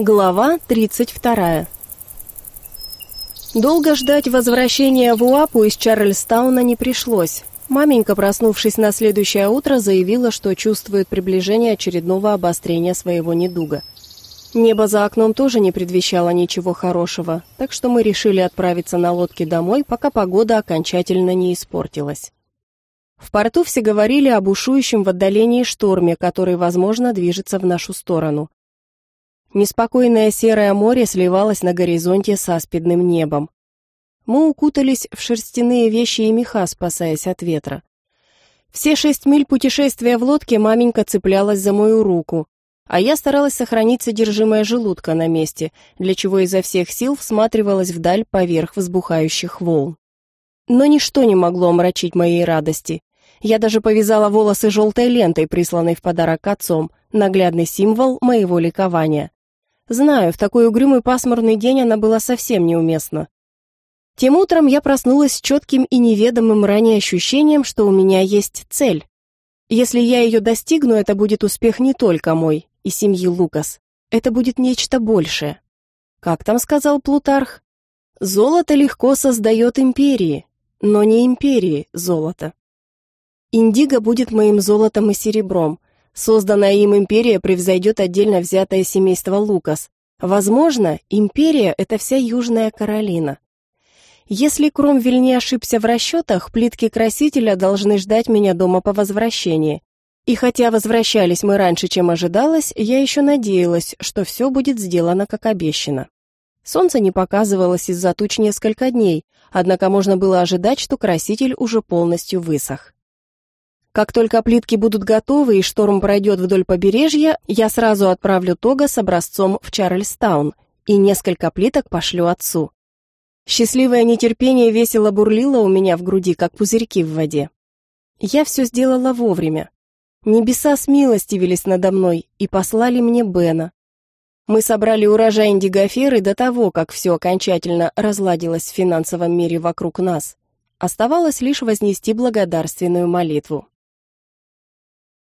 Глава 32. Долго ждать возвращения в Уапу из Чарльстауна не пришлось. Маменька, проснувшись на следующее утро, заявила, что чувствует приближение очередного обострения своего недуга. Небо за окном тоже не предвещало ничего хорошего, так что мы решили отправиться на лодке домой, пока погода окончательно не испортилась. В порту все говорили об ушующем в отдалении шторме, который, возможно, движется в нашу сторону. Неспокойное серое море сливалось на горизонте с аспидным небом. Мы укутались в шерстяные вещи и меха, спасаясь от ветра. Все шесть миль путешествия в лодке маменька цеплялась за мою руку, а я старалась сохранить содержимое желудка на месте, для чего изо всех сил всматривалась вдаль поверх взбухающих волн. Но ничто не могло омрачить моей радости. Я даже повязала волосы желтой лентой, присланной в подарок отцом, наглядный символ моего ликования. Знаю, в такой угрюмый пасмурный день она была совсем неуместна. Тем утром я проснулась с четким и неведомым ранее ощущением, что у меня есть цель. Если я ее достигну, это будет успех не только мой и семьи Лукас. Это будет нечто большее. Как там сказал Плутарх? Золото легко создает империи, но не империи золото. Индиго будет моим золотом и серебром, Созданная им империя превзойдет отдельно взятое семейство Лукас. Возможно, империя — это вся Южная Каролина. Если Кромвель не ошибся в расчетах, плитки красителя должны ждать меня дома по возвращении. И хотя возвращались мы раньше, чем ожидалось, я еще надеялась, что все будет сделано как обещано. Солнце не показывалось из-за туч несколько дней, однако можно было ожидать, что краситель уже полностью высох. Как только плитки будут готовы и шторм пройдет вдоль побережья, я сразу отправлю Тога с образцом в Чарльстаун и несколько плиток пошлю отцу. Счастливое нетерпение весело бурлило у меня в груди, как пузырьки в воде. Я все сделала вовремя. Небеса смилостивились надо мной и послали мне Бена. Мы собрали урожай индигоферы до того, как все окончательно разладилось в финансовом мире вокруг нас. Оставалось лишь вознести благодарственную молитву.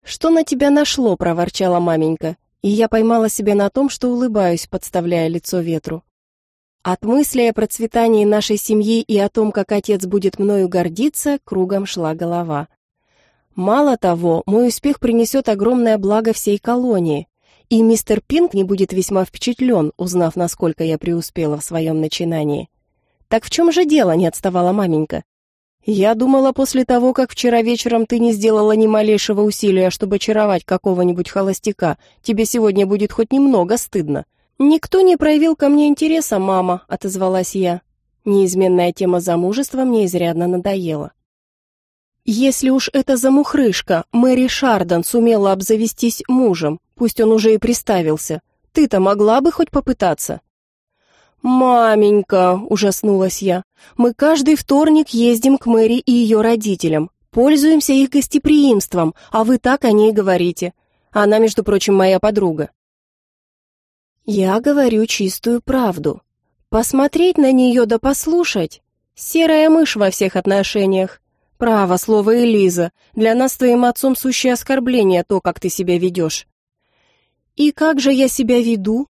«Что на тебя нашло?» — проворчала маменька, и я поймала себя на том, что улыбаюсь, подставляя лицо ветру. От мысли о процветании нашей семьи и о том, как отец будет мною гордиться, кругом шла голова. Мало того, мой успех принесет огромное благо всей колонии, и мистер Пинк не будет весьма впечатлен, узнав, насколько я преуспела в своем начинании. «Так в чем же дело?» — не отставала маменька. «Я думала, после того, как вчера вечером ты не сделала ни малейшего усилия, чтобы очаровать какого-нибудь холостяка, тебе сегодня будет хоть немного стыдно». «Никто не проявил ко мне интереса, мама», — отозвалась я. Неизменная тема замужества мне изрядно надоела. Если уж эта замухрышка, Мэри Шардон, сумела обзавестись мужем, пусть он уже и приставился, ты-то могла бы хоть попытаться? «Маменька!» — ужаснулась я. «Мы каждый вторник ездим к Мэри и ее родителям, пользуемся их гостеприимством, а вы так о ней говорите. Она, между прочим, моя подруга». «Я говорю чистую правду. Посмотреть на нее да послушать. Серая мышь во всех отношениях. Право, слово Элиза, для нас с твоим отцом сущее оскорбление то, как ты себя ведешь». «И как же я себя веду?»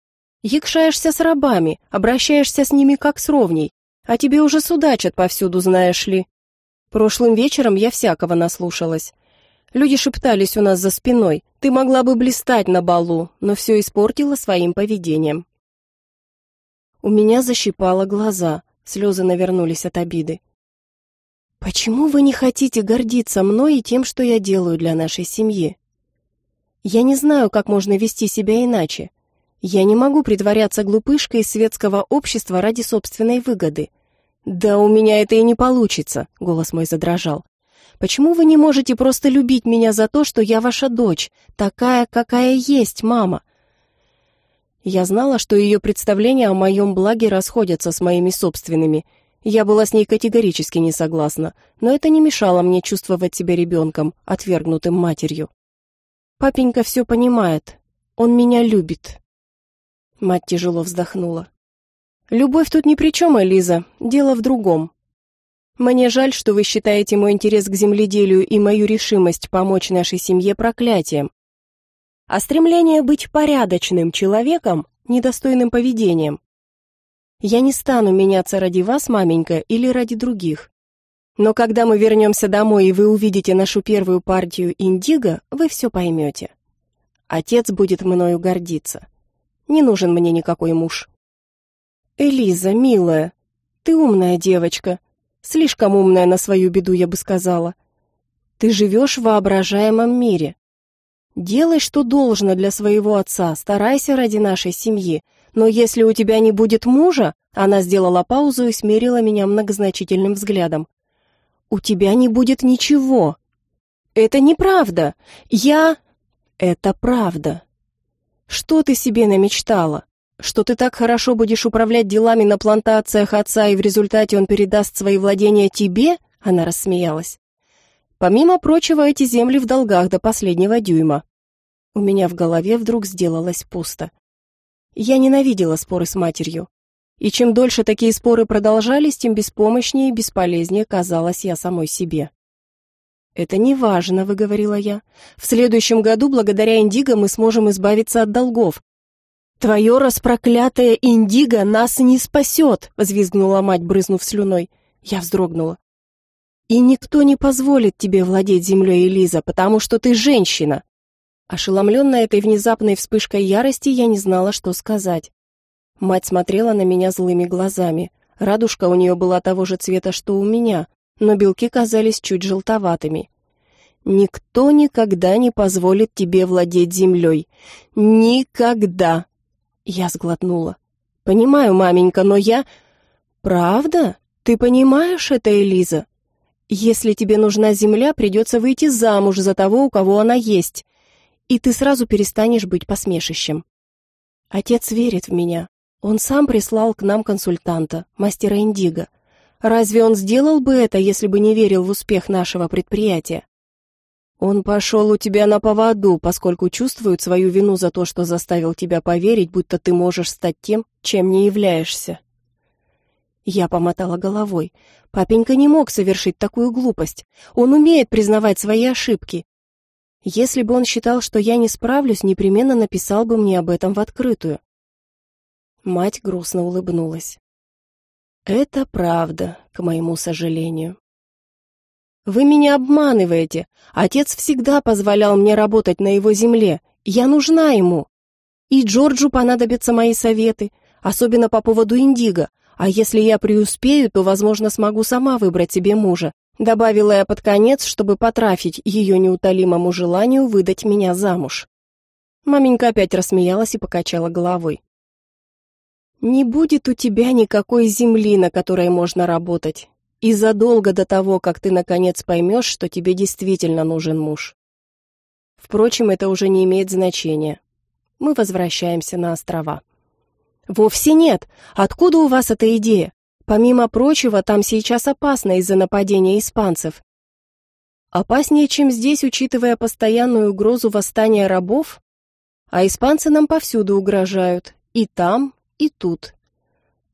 Якшаешься с рабами, обращаешься с ними как с ровней, а тебе уже судачат повсюду, знаешь ли. Прошлым вечером я всякого наслушалась. Люди шептались у нас за спиной. Ты могла бы блистать на балу, но все испортила своим поведением. У меня защипало глаза, слезы навернулись от обиды. Почему вы не хотите гордиться мной и тем, что я делаю для нашей семьи? Я не знаю, как можно вести себя иначе. Я не могу притворяться глупышкой из светского общества ради собственной выгоды. Да у меня это и не получится, голос мой задрожал. Почему вы не можете просто любить меня за то, что я ваша дочь, такая, какая есть, мама? Я знала, что ее представления о моем благе расходятся с моими собственными. Я была с ней категорически не согласна, но это не мешало мне чувствовать себя ребенком, отвергнутым матерью. Папенька все понимает. Он меня любит. Мать тяжело вздохнула. «Любовь тут ни при чем, Элиза. Дело в другом. Мне жаль, что вы считаете мой интерес к земледелию и мою решимость помочь нашей семье проклятием. А стремление быть порядочным человеком недостойным поведением. Я не стану меняться ради вас, маменька, или ради других. Но когда мы вернемся домой и вы увидите нашу первую партию индиго, вы все поймете. Отец будет мною гордиться. Не нужен мне никакой муж. Элиза, милая, ты умная девочка. Слишком умная на свою беду, я бы сказала. Ты живешь в воображаемом мире. Делай, что должно для своего отца, старайся ради нашей семьи. Но если у тебя не будет мужа, она сделала паузу и смерила меня многозначительным взглядом. У тебя не будет ничего. Это неправда. Я... Это правда. Что ты себе намечтала? Что ты так хорошо будешь управлять делами на плантациях отца, и в результате он передаст свои владения тебе? Она рассмеялась. Помимо прочего, эти земли в долгах до последнего дюйма. У меня в голове вдруг сделалось пусто. Я ненавидела споры с матерью. И чем дольше такие споры продолжались, тем беспомощнее и бесполезнее казалась я самой себе. «Это не важно», — выговорила я. «В следующем году, благодаря Индиго, мы сможем избавиться от долгов». «Твое распроклятое Индиго нас не спасет», — взвизгнула мать, брызнув слюной. Я вздрогнула. «И никто не позволит тебе владеть землей, Элиза, потому что ты женщина!» Ошеломленная этой внезапной вспышкой ярости, я не знала, что сказать. Мать смотрела на меня злыми глазами. Радужка у нее была того же цвета, что у меня, но белки казались чуть желтоватыми. «Никто никогда не позволит тебе владеть землей. Никогда!» Я сглотнула. «Понимаю, маменька, но я...» «Правда? Ты понимаешь это, Элиза? Если тебе нужна земля, придется выйти замуж за того, у кого она есть, и ты сразу перестанешь быть посмешищем. Отец верит в меня, он сам прислал к нам консультанта, мастера Индиго. Разве он сделал бы это, если бы не верил в успех нашего предприятия? Он пошел у тебя на поводу, поскольку чувствует свою вину за то, что заставил тебя поверить, будто ты можешь стать тем, чем не являешься. Я помотала головой. Папенька не мог совершить такую глупость. Он умеет признавать свои ошибки. Если бы он считал, что я не справлюсь, непременно написал бы мне об этом в открытую. Мать грустно улыбнулась. «Это правда, к моему сожалению». «Вы меня обманываете. Отец всегда позволял мне работать на его земле. Я нужна ему. И Джорджу понадобятся мои советы, особенно по поводу Индиго. А если я преуспею, то, возможно, смогу сама выбрать себе мужа», добавила я под конец, чтобы потрафить ее неутолимому желанию выдать меня замуж. Маменька опять рассмеялась и покачала головой. Не будет у тебя никакой земли, на которой можно работать. И задолго до того, как ты наконец поймешь, что тебе действительно нужен муж. Впрочем, это уже не имеет значения. Мы возвращаемся на острова. Вовсе нет. Откуда у вас эта идея? Помимо прочего, там сейчас опасно из-за нападения испанцев. Опаснее, чем здесь, учитывая постоянную угрозу восстания рабов? А испанцы нам повсюду угрожают. И там, и тут.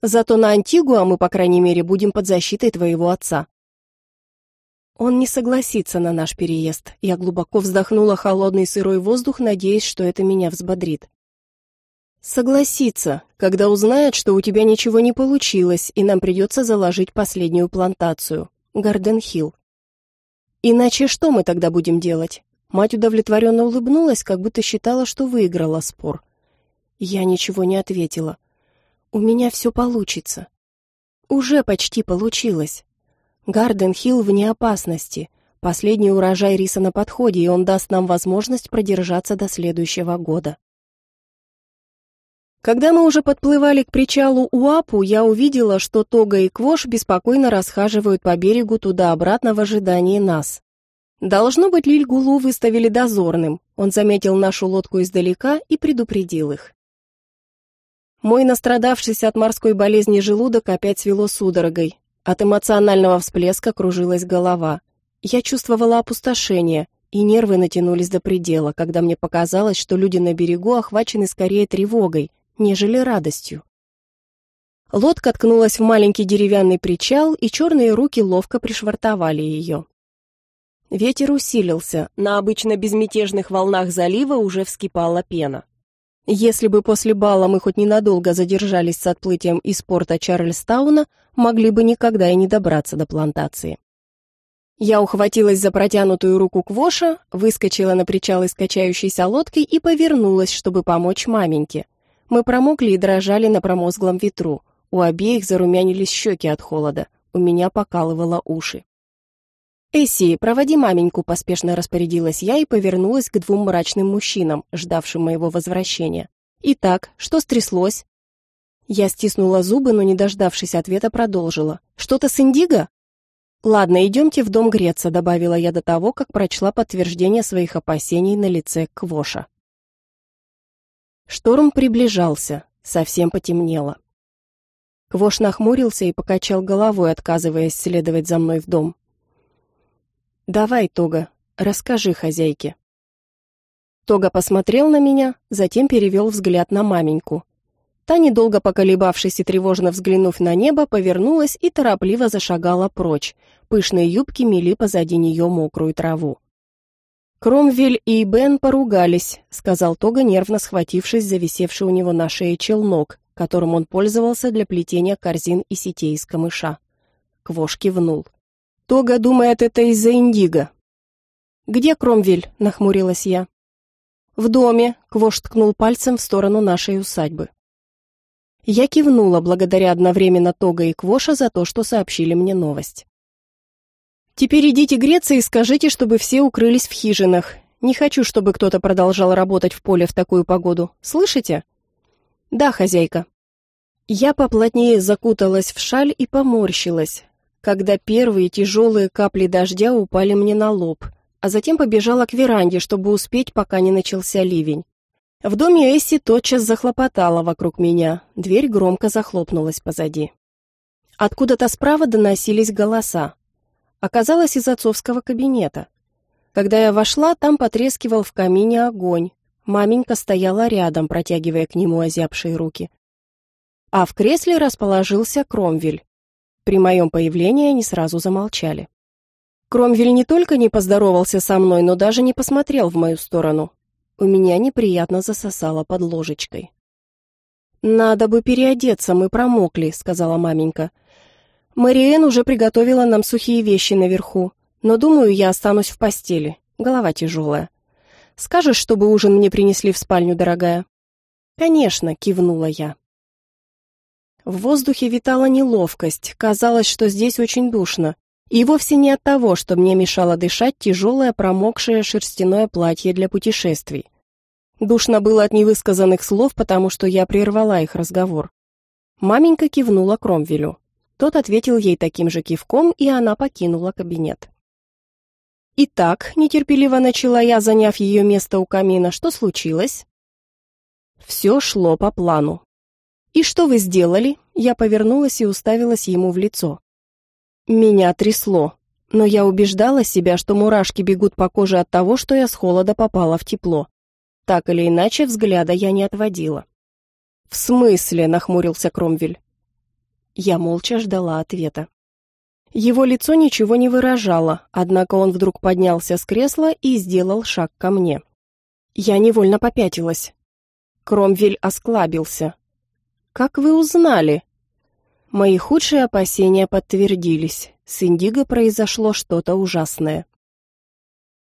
Зато на Антигуа мы, по крайней мере, будем под защитой твоего отца. Он не согласится на наш переезд. Я глубоко вздохнула холодный сырой воздух, надеясь, что это меня взбодрит. Согласится, когда узнает, что у тебя ничего не получилось, и нам придется заложить последнюю плантацию. Гарден-Хилл. Иначе что мы тогда будем делать? Мать удовлетворенно улыбнулась, как будто считала, что выиграла спор. Я ничего не ответила. У меня все получится. Уже почти получилось. Гарден-Хилл вне опасности. Последний урожай риса на подходе, и он даст нам возможность продержаться до следующего года. Когда мы уже подплывали к причалу Уапу, я увидела, что Тога и Квош беспокойно расхаживают по берегу туда-обратно в ожидании нас. Должно быть, Лильгулу выставили дозорным. Он заметил нашу лодку издалека и предупредил их. Мой настрадавшийся от морской болезни желудок опять свело судорогой. От эмоционального всплеска кружилась голова. Я чувствовала опустошение, и нервы натянулись до предела, когда мне показалось, что люди на берегу охвачены скорее тревогой, нежели радостью. Лодка ткнулась в маленький деревянный причал, и черные руки ловко пришвартовали ее. Ветер усилился, на обычно безмятежных волнах залива уже вскипала пена. Если бы после бала мы хоть ненадолго задержались с отплытием из порта Чарльстауна, могли бы никогда и не добраться до плантации. Я ухватилась за протянутую руку Квоша, выскочила на причал из качающейся лодки и повернулась, чтобы помочь маменьке. Мы промокли и дрожали на промозглом ветру. У обеих зарумянились щеки от холода. У меня покалывало уши. «Эсси, проводи маменьку», — поспешно распорядилась я и повернулась к двум мрачным мужчинам, ждавшим моего возвращения. «Итак, что стряслось?» Я стиснула зубы, но, не дождавшись ответа, продолжила. «Что-то с Индиго?» «Ладно, идемте в дом греться», — добавила я до того, как прочла подтверждение своих опасений на лице Квоша. Шторм приближался, совсем потемнело. Квош нахмурился и покачал головой, отказываясь следовать за мной в дом. «Давай, Тога, расскажи хозяйке». Тога посмотрел на меня, затем перевел взгляд на маменьку. Та, недолго поколебавшись и тревожно взглянув на небо, повернулась и торопливо зашагала прочь. Пышные юбки мели позади нее мокрую траву. «Кромвель и Бен поругались», — сказал Тога, нервно схватившись за висевший у него на шее челнок, которым он пользовался для плетения корзин и сетей из камыша. Квош кивнул. «Тога думает, это из-за индиго». «Где Кромвель?» — нахмурилась я. «В доме», — Квош ткнул пальцем в сторону нашей усадьбы. Я кивнула благодаря одновременно Тога и Квоша за то, что сообщили мне новость. «Теперь идите греться и скажите, чтобы все укрылись в хижинах. Не хочу, чтобы кто-то продолжал работать в поле в такую погоду. Слышите?» «Да, хозяйка». Я поплотнее закуталась в шаль и поморщилась, когда первые тяжелые капли дождя упали мне на лоб, а затем побежала к веранде, чтобы успеть, пока не начался ливень. В доме Эсси тотчас захлопотала вокруг меня, дверь громко захлопнулась позади. Откуда-то справа доносились голоса. Оказалось, из отцовского кабинета. Когда я вошла, там потрескивал в камине огонь. Маменька стояла рядом, протягивая к нему озябшие руки. А в кресле расположился Кромвель. При моем появлении они сразу замолчали. Кромвель не только не поздоровался со мной, но даже не посмотрел в мою сторону. У меня неприятно засосало под ложечкой. «Надо бы переодеться, мы промокли», — сказала маменька. «Мариэн уже приготовила нам сухие вещи наверху, но, думаю, я останусь в постели. Голова тяжелая. Скажешь, чтобы ужин мне принесли в спальню, дорогая?» «Конечно», — кивнула я. В воздухе витала неловкость, казалось, что здесь очень душно, и вовсе не от того, что мне мешало дышать тяжелое промокшее шерстяное платье для путешествий. Душно было от невысказанных слов, потому что я прервала их разговор. Маменька кивнула Кромвелю. Тот ответил ей таким же кивком, и она покинула кабинет. «Итак», — нетерпеливо начала я, заняв ее место у камина, — «что случилось?» Все шло по плану. «И что вы сделали?» Я повернулась и уставилась ему в лицо. Меня трясло, но я убеждала себя, что мурашки бегут по коже от того, что я с холода попала в тепло. Так или иначе, взгляда я не отводила. «В смысле?» — нахмурился Кромвель. Я молча ждала ответа. Его лицо ничего не выражало, однако он вдруг поднялся с кресла и сделал шаг ко мне. Я невольно попятилась. Кромвель осклабился. «Как вы узнали?» Мои худшие опасения подтвердились. С Индиго произошло что-то ужасное.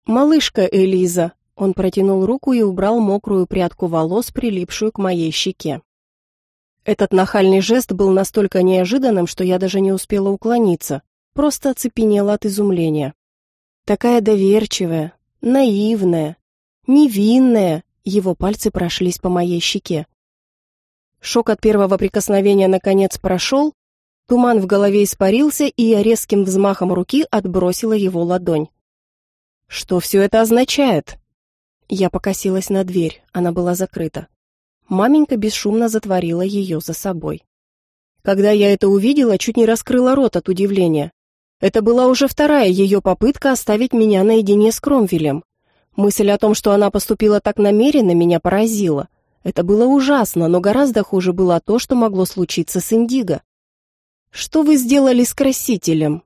«Малышка Элиза!» Он протянул руку и убрал мокрую прядку волос, прилипшую к моей щеке. Этот нахальный жест был настолько неожиданным, что я даже не успела уклониться, просто оцепенела от изумления. Такая доверчивая, наивная, невинная, его пальцы прошлись по моей щеке. Шок от первого прикосновения наконец прошел, туман в голове испарился, и я резким взмахом руки отбросила его ладонь. «Что все это означает?» Я покосилась на дверь, она была закрыта. Маменька бесшумно затворила ее за собой. Когда я это увидела, чуть не раскрыла рот от удивления. Это была уже вторая ее попытка оставить меня наедине с Кромвелем. Мысль о том, что она поступила так намеренно, меня поразила. Это было ужасно, но гораздо хуже было то, что могло случиться с Индиго. Что вы сделали с красителем?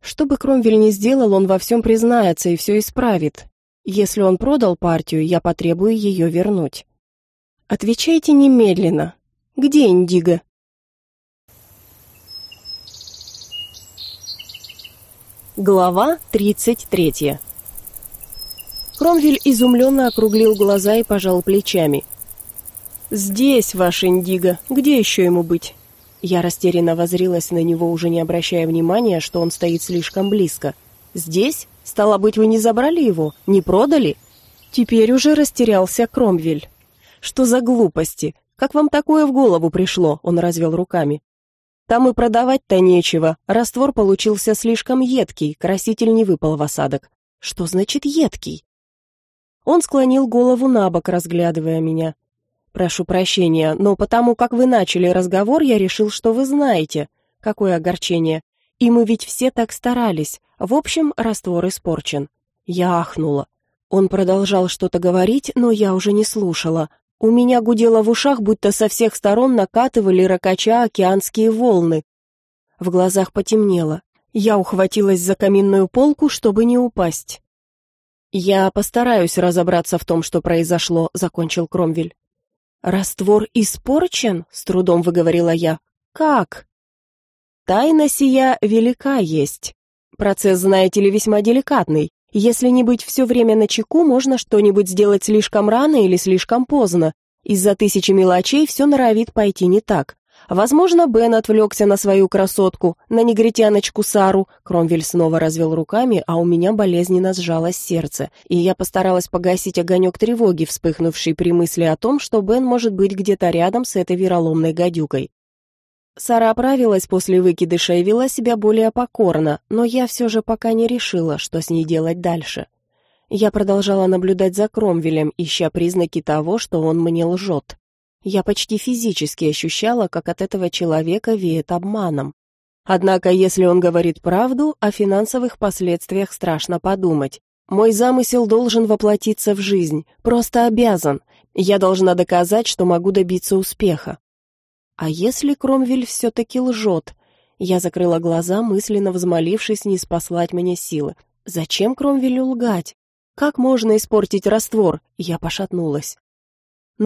Что бы Кромвель ни сделал, он во всем признается и все исправит. Если он продал партию, я потребую ее вернуть. Отвечайте немедленно. Где Индиго? Глава 33 Кромвель изумленно округлил глаза и пожал плечами. «Здесь, ваш Индиго. Где еще ему быть?» Я растерянно возрилась на него, уже не обращая внимания, что он стоит слишком близко. «Здесь? Стало быть, вы не забрали его? Не продали?» Теперь уже растерялся Кромвель. «Что за глупости? Как вам такое в голову пришло?» Он развел руками. «Там и продавать-то нечего. Раствор получился слишком едкий, краситель не выпал в осадок». «Что значит едкий?» Он склонил голову на бок, разглядывая меня. «Прошу прощения, но потому как вы начали разговор, я решил, что вы знаете. Какое огорчение. И мы ведь все так старались. В общем, раствор испорчен». Я ахнула. Он продолжал что-то говорить, но я уже не слушала. У меня гудело в ушах, будто со всех сторон накатывали ракача океанские волны. В глазах потемнело. Я ухватилась за каминную полку, чтобы не упасть. «Я постараюсь разобраться в том, что произошло», — закончил Кромвель. «Раствор испорчен?» — с трудом выговорила я. «Как?» «Тайна сия велика есть. Процесс, знаете ли, весьма деликатный. Если не быть все время на чеку, можно что-нибудь сделать слишком рано или слишком поздно. Из-за тысячи мелочей все норовит пойти не так. Возможно, Бен отвлекся на свою красотку, на негритяночку Сару. Кромвель снова развел руками, а у меня болезненно сжалось сердце, и я постаралась погасить огонек тревоги, вспыхнувший при мысли о том, что Бен может быть где-то рядом с этой вероломной гадюкой. Сара оправилась после выкидыша и вела себя более покорно, но я все же пока не решила, что с ней делать дальше. Я продолжала наблюдать за Кромвелем, ища признаки того, что он мне лжет. Я почти физически ощущала, как от этого человека веет обманом. Однако, если он говорит правду, о финансовых последствиях страшно подумать. Мой замысел должен воплотиться в жизнь, просто обязан. Я должна доказать, что могу добиться успеха. А если Кромвель все-таки лжет? Я закрыла глаза, мысленно взмолившись не спаслать мне силы. Зачем Кромвелю лгать? Как можно испортить раствор? Я пошатнулась.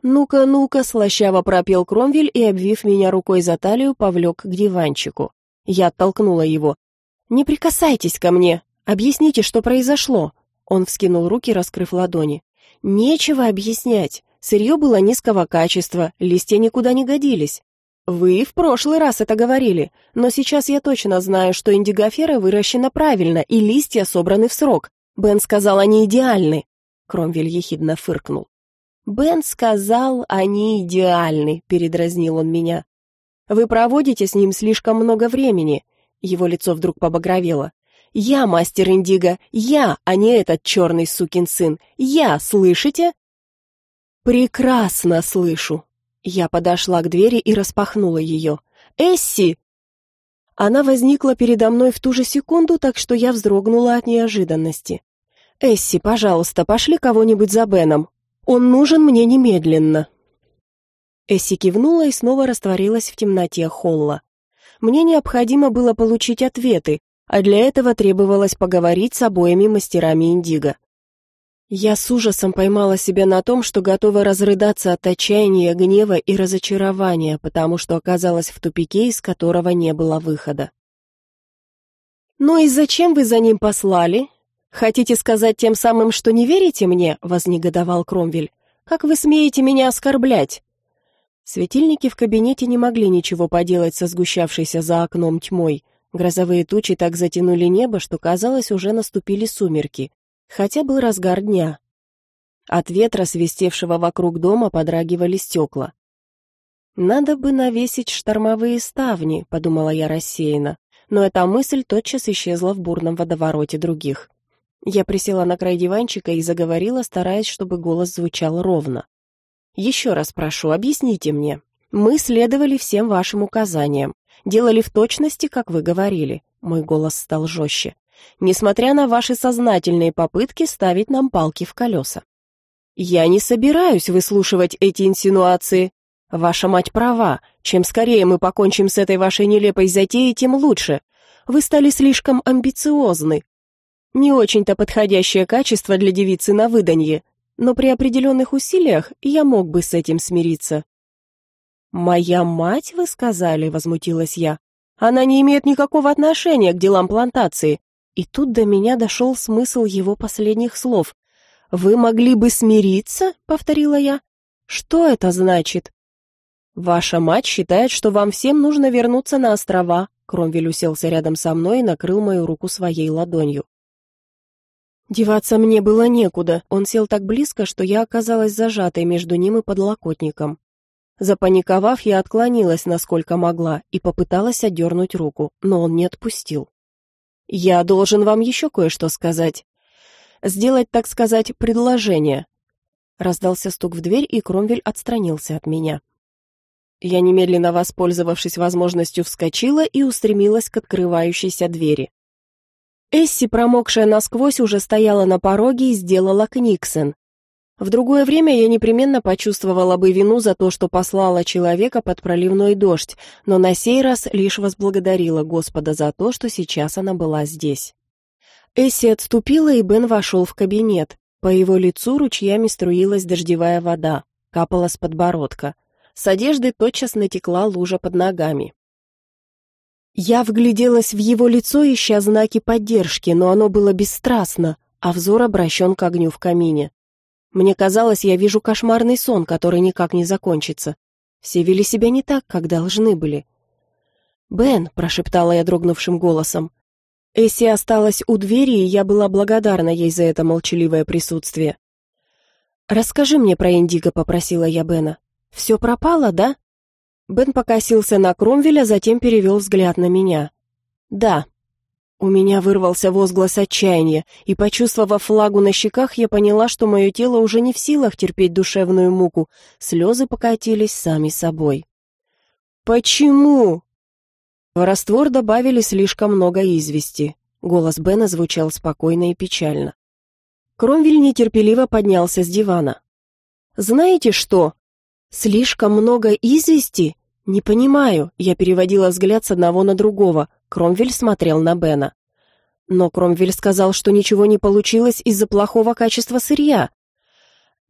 «Ну-ка, ну-ка», — слащаво пропел Кромвель и, обвив меня рукой за талию, повлек к диванчику. Я оттолкнула его. «Не прикасайтесь ко мне! Объясните, что произошло!» Он вскинул руки, раскрыв ладони. «Нечего объяснять. Сырье было низкого качества, листья никуда не годились. «Вы в прошлый раз это говорили, но сейчас я точно знаю, что индигофера выращена правильно и листья собраны в срок. Бен сказал, они идеальны». Кромвель ехидно фыркнул. «Бен сказал, они идеальны», — передразнил он меня. «Вы проводите с ним слишком много времени». Его лицо вдруг побагровело. «Я мастер Индиго, я, а не этот черный сукин сын. Я, слышите?» «Прекрасно слышу», я подошла к двери и распахнула ее. «Эсси!» Она возникла передо мной в ту же секунду, так что я вздрогнула от неожиданности. «Эсси, пожалуйста, пошли кого-нибудь за Беном. Он нужен мне немедленно». Эсси кивнула и снова растворилась в темноте холла. Мне необходимо было получить ответы, а для этого требовалось поговорить с обоими мастерами Индиго. Я с ужасом поймала себя на том, что готова разрыдаться от отчаяния, гнева и разочарования, потому что оказалась в тупике, из которого не было выхода. «Ну и зачем вы за ним послали? Хотите сказать тем самым, что не верите мне?» — вознегодовал Кромвель. «Как вы смеете меня оскорблять?» Светильники в кабинете не могли ничего поделать со сгущавшейся за окном тьмой. Грозовые тучи так затянули небо, что, казалось, уже наступили сумерки хотя был разгар дня. От ветра, свистевшего вокруг дома, подрагивали стекла. «Надо бы навесить штормовые ставни», — подумала я рассеянно, но эта мысль тотчас исчезла в бурном водовороте других. Я присела на край диванчика и заговорила, стараясь, чтобы голос звучал ровно. «Еще раз прошу, объясните мне. Мы следовали всем вашим указаниям, делали в точности, как вы говорили». Мой голос стал жестче несмотря на ваши сознательные попытки ставить нам палки в колеса. Я не собираюсь выслушивать эти инсинуации. Ваша мать права. Чем скорее мы покончим с этой вашей нелепой затеей, тем лучше. Вы стали слишком амбициозны. Не очень-то подходящее качество для девицы на выданье. но при определенных усилиях я мог бы с этим смириться». «Моя мать, вы сказали?» — возмутилась я. «Она не имеет никакого отношения к делам плантации». И тут до меня дошел смысл его последних слов. «Вы могли бы смириться?» — повторила я. «Что это значит?» «Ваша мать считает, что вам всем нужно вернуться на острова», Кромвель уселся рядом со мной и накрыл мою руку своей ладонью. Деваться мне было некуда, он сел так близко, что я оказалась зажатой между ним и подлокотником. Запаниковав, я отклонилась, насколько могла, и попыталась отдернуть руку, но он не отпустил. «Я должен вам еще кое-что сказать. Сделать, так сказать, предложение». Раздался стук в дверь, и Кромвель отстранился от меня. Я немедленно, воспользовавшись возможностью, вскочила и устремилась к открывающейся двери. Эсси, промокшая насквозь, уже стояла на пороге и сделала книксон. В другое время я непременно почувствовала бы вину за то, что послала человека под проливной дождь, но на сей раз лишь возблагодарила Господа за то, что сейчас она была здесь. Эсси отступила, и Бен вошел в кабинет. По его лицу ручьями струилась дождевая вода, капала с подбородка. С одежды тотчас натекла лужа под ногами. Я вгляделась в его лицо, ища знаки поддержки, но оно было бесстрастно, а взор обращен к огню в камине. Мне казалось, я вижу кошмарный сон, который никак не закончится. Все вели себя не так, как должны были. «Бен», — прошептала я дрогнувшим голосом. Эсси осталась у двери, и я была благодарна ей за это молчаливое присутствие. «Расскажи мне про Индиго», — попросила я Бена. «Все пропало, да?» Бен покосился на Кромвеля, затем перевел взгляд на меня. «Да». У меня вырвался возглас отчаяния, и, почувствовав флагу на щеках, я поняла, что мое тело уже не в силах терпеть душевную муку. Слезы покатились сами собой. «Почему?» В раствор добавили слишком много извести. Голос Бена звучал спокойно и печально. Кромвель нетерпеливо поднялся с дивана. «Знаете что? «Слишком много извести? Не понимаю», я переводила взгляд с одного на другого. Кромвель смотрел на Бена. Но Кромвель сказал, что ничего не получилось из-за плохого качества сырья.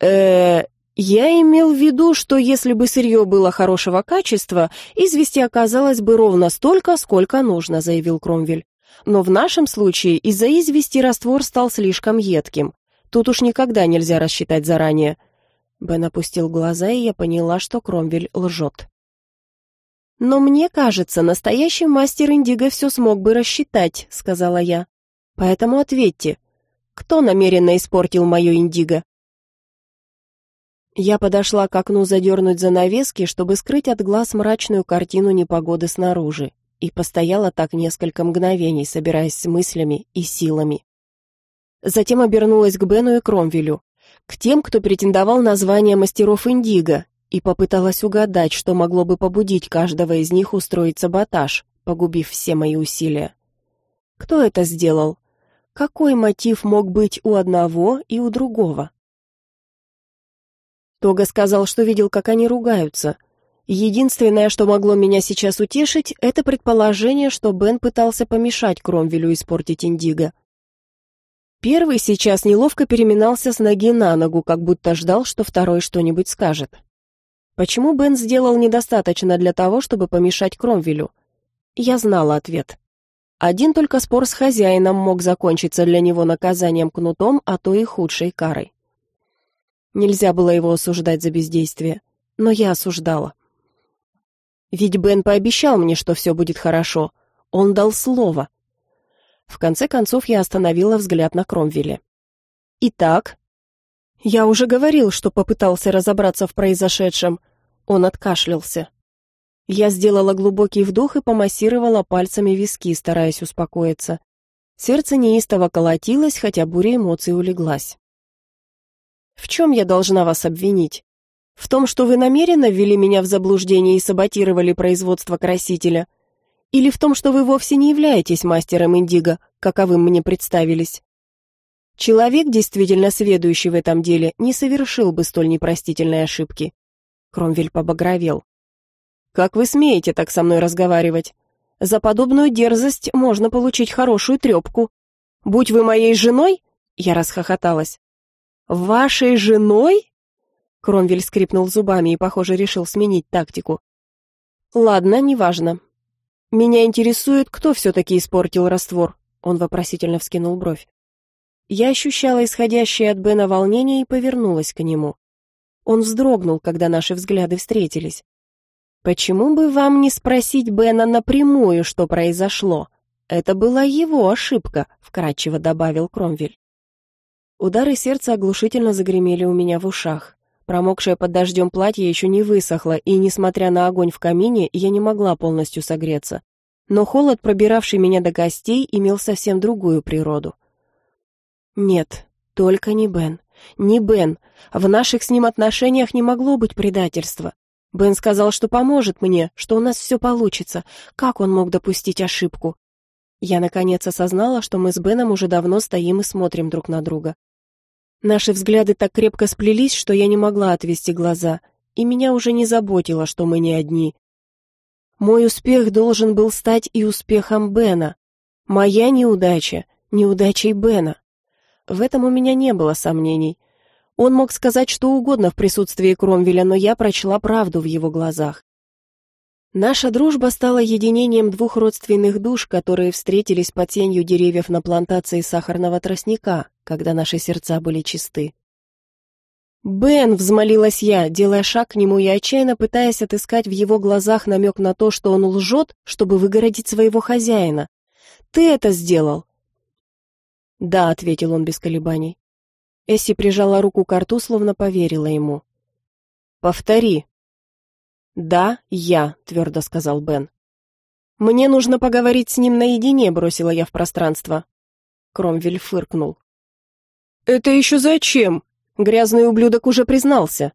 э я имел в виду, что если бы сырье было хорошего качества, извести оказалось бы ровно столько, сколько нужно», — заявил Кромвель. «Но в нашем случае из-за извести раствор стал слишком едким. Тут уж никогда нельзя рассчитать заранее. Бен опустил глаза, и я поняла, что Кромвель лжет. «Но мне кажется, настоящий мастер Индиго все смог бы рассчитать», — сказала я. «Поэтому ответьте, кто намеренно испортил мое Индиго?» Я подошла к окну задернуть занавески, чтобы скрыть от глаз мрачную картину непогоды снаружи, и постояла так несколько мгновений, собираясь с мыслями и силами. Затем обернулась к Бену и Кромвелю к тем, кто претендовал на звание мастеров Индиго, и попыталась угадать, что могло бы побудить каждого из них устроить саботаж, погубив все мои усилия. Кто это сделал? Какой мотив мог быть у одного и у другого? Тога сказал, что видел, как они ругаются. Единственное, что могло меня сейчас утешить, это предположение, что Бен пытался помешать Кромвелю испортить Индиго. Первый сейчас неловко переминался с ноги на ногу, как будто ждал, что второй что-нибудь скажет. Почему Бен сделал недостаточно для того, чтобы помешать Кромвелю? Я знала ответ. Один только спор с хозяином мог закончиться для него наказанием кнутом, а то и худшей карой. Нельзя было его осуждать за бездействие, но я осуждала. Ведь Бен пообещал мне, что все будет хорошо. Он дал слово. В конце концов я остановила взгляд на Кромвеле. «Итак?» «Я уже говорил, что попытался разобраться в произошедшем». Он откашлялся. Я сделала глубокий вдох и помассировала пальцами виски, стараясь успокоиться. Сердце неистово колотилось, хотя буря эмоций улеглась. «В чем я должна вас обвинить? В том, что вы намеренно ввели меня в заблуждение и саботировали производство красителя? Или в том, что вы вовсе не являетесь мастером индиго, каковым мне представились? Человек, действительно сведущий в этом деле, не совершил бы столь непростительной ошибки. Кромвель побагровел. «Как вы смеете так со мной разговаривать? За подобную дерзость можно получить хорошую трепку. Будь вы моей женой...» Я расхохоталась. Вашей женой? Кромвель скрипнул зубами и, похоже, решил сменить тактику. Ладно, неважно. Меня интересует, кто все-таки испортил раствор. Он вопросительно вскинул бровь. Я ощущала исходящее от Бена волнение и повернулась к нему. Он вздрогнул, когда наши взгляды встретились. «Почему бы вам не спросить Бена напрямую, что произошло? Это была его ошибка», — вкратчиво добавил Кромвель. Удары сердца оглушительно загремели у меня в ушах. Промокшее под дождем платье еще не высохло, и, несмотря на огонь в камине, я не могла полностью согреться. Но холод, пробиравший меня до костей, имел совсем другую природу. Нет, только не Бен. Не Бен. В наших с ним отношениях не могло быть предательства. Бен сказал, что поможет мне, что у нас все получится. Как он мог допустить ошибку? Я, наконец, осознала, что мы с Беном уже давно стоим и смотрим друг на друга. Наши взгляды так крепко сплелись, что я не могла отвести глаза, и меня уже не заботило, что мы не одни. Мой успех должен был стать и успехом Бена. Моя неудача — неудачей Бена. В этом у меня не было сомнений. Он мог сказать что угодно в присутствии Кромвеля, но я прочла правду в его глазах. Наша дружба стала единением двух родственных душ, которые встретились под тенью деревьев на плантации сахарного тростника, когда наши сердца были чисты. «Бен!» — взмолилась я, делая шаг к нему и отчаянно пытаясь отыскать в его глазах намек на то, что он лжет, чтобы выгородить своего хозяина. «Ты это сделал!» «Да», — ответил он без колебаний. Эсси прижала руку к рту, словно поверила ему. «Повтори». «Да, я», — твердо сказал Бен. «Мне нужно поговорить с ним наедине», — бросила я в пространство. Кромвель фыркнул. «Это еще зачем? Грязный ублюдок уже признался».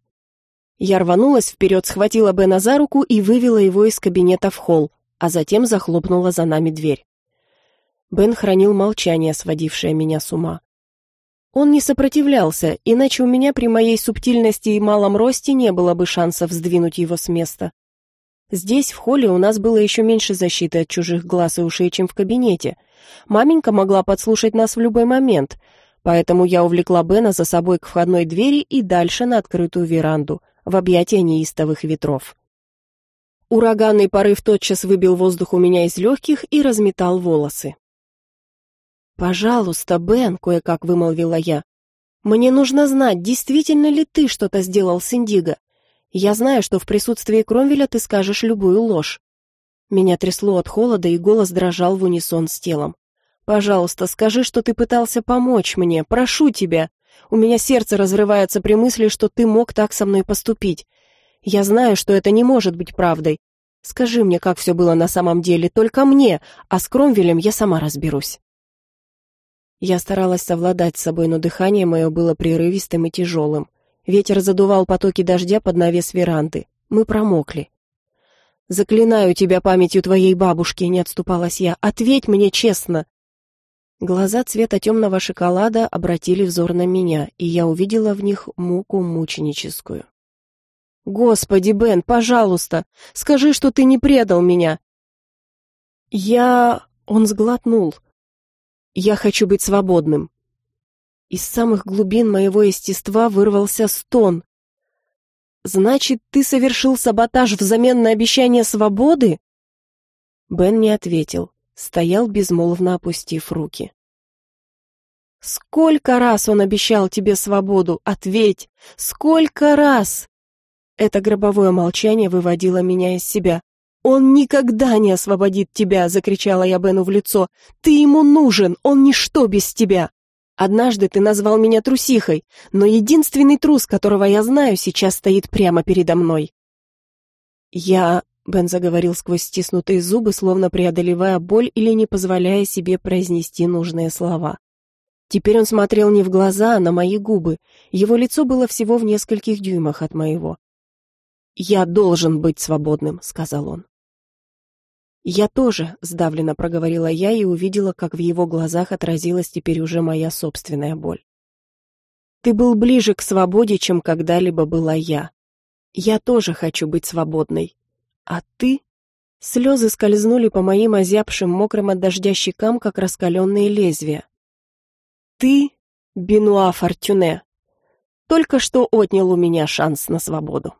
Я рванулась вперед, схватила Бена за руку и вывела его из кабинета в холл, а затем захлопнула за нами дверь. Бен хранил молчание, сводившее меня с ума. Он не сопротивлялся, иначе у меня при моей субтильности и малом росте не было бы шансов сдвинуть его с места. Здесь, в холле, у нас было еще меньше защиты от чужих глаз и ушей, чем в кабинете. Маменька могла подслушать нас в любой момент, поэтому я увлекла Бена за собой к входной двери и дальше на открытую веранду, в объятия неистовых ветров. Ураганный порыв тотчас выбил воздух у меня из легких и разметал волосы. «Пожалуйста, Бен», — кое-как вымолвила я. «Мне нужно знать, действительно ли ты что-то сделал с Индиго. Я знаю, что в присутствии Кромвеля ты скажешь любую ложь». Меня трясло от холода, и голос дрожал в унисон с телом. «Пожалуйста, скажи, что ты пытался помочь мне. Прошу тебя. У меня сердце разрывается при мысли, что ты мог так со мной поступить. Я знаю, что это не может быть правдой. Скажи мне, как все было на самом деле, только мне, а с Кромвелем я сама разберусь». Я старалась совладать с собой, но дыхание мое было прерывистым и тяжелым. Ветер задувал потоки дождя под навес веранды. Мы промокли. «Заклинаю тебя памятью твоей бабушки», — не отступалась я. «Ответь мне честно». Глаза цвета темного шоколада обратили взор на меня, и я увидела в них муку мученическую. «Господи, Бен, пожалуйста, скажи, что ты не предал меня!» «Я...» — он сглотнул — я хочу быть свободным. Из самых глубин моего естества вырвался стон. Значит, ты совершил саботаж взамен на обещание свободы? Бен не ответил, стоял безмолвно опустив руки. Сколько раз он обещал тебе свободу? Ответь! Сколько раз? Это гробовое молчание выводило меня из себя. «Он никогда не освободит тебя!» — закричала я Бену в лицо. «Ты ему нужен! Он ничто без тебя!» Однажды ты назвал меня трусихой, но единственный трус, которого я знаю, сейчас стоит прямо передо мной. Я... Бен заговорил сквозь стиснутые зубы, словно преодолевая боль или не позволяя себе произнести нужные слова. Теперь он смотрел не в глаза, а на мои губы. Его лицо было всего в нескольких дюймах от моего. «Я должен быть свободным», — сказал он. «Я тоже», — сдавленно проговорила я и увидела, как в его глазах отразилась теперь уже моя собственная боль. «Ты был ближе к свободе, чем когда-либо была я. Я тоже хочу быть свободной. А ты...» Слезы скользнули по моим озябшим, мокрым от дождя щекам, как раскаленные лезвия. «Ты, Бенуа Фортюне, только что отнял у меня шанс на свободу.